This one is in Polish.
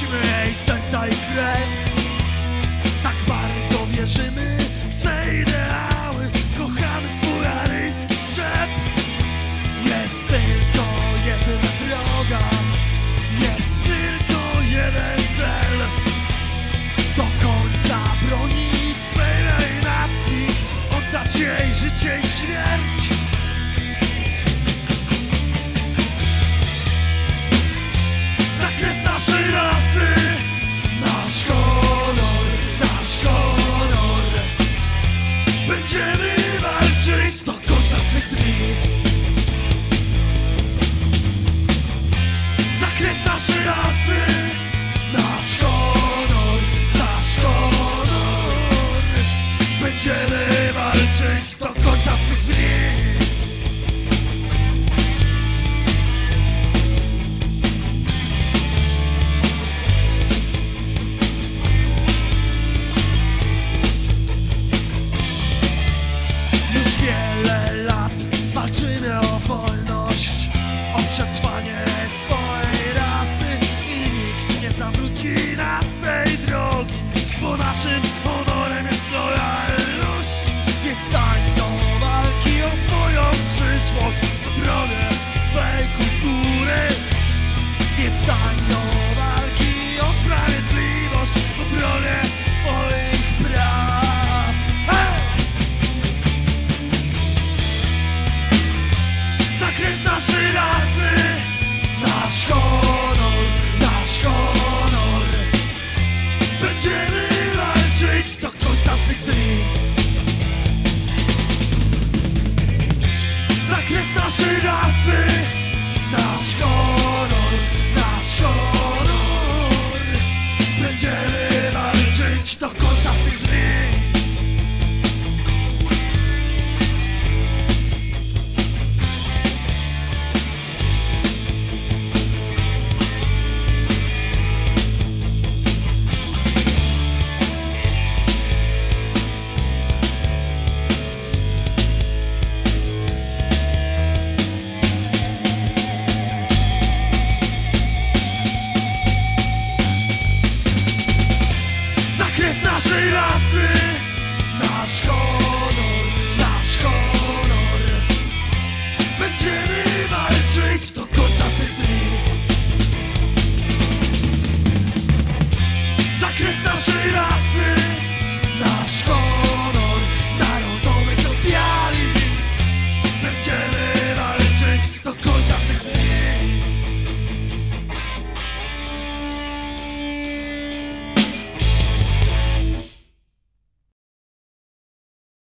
Serca i krew Tak bardzo wierzymy w swe ideały. Kochamy swój aryjski szczep Jest tylko jeden program Jest tylko jeden cel. Do końca bronić swej nacji Oddać jej życie i śmierć. Naszej rasy Nasz Sheila!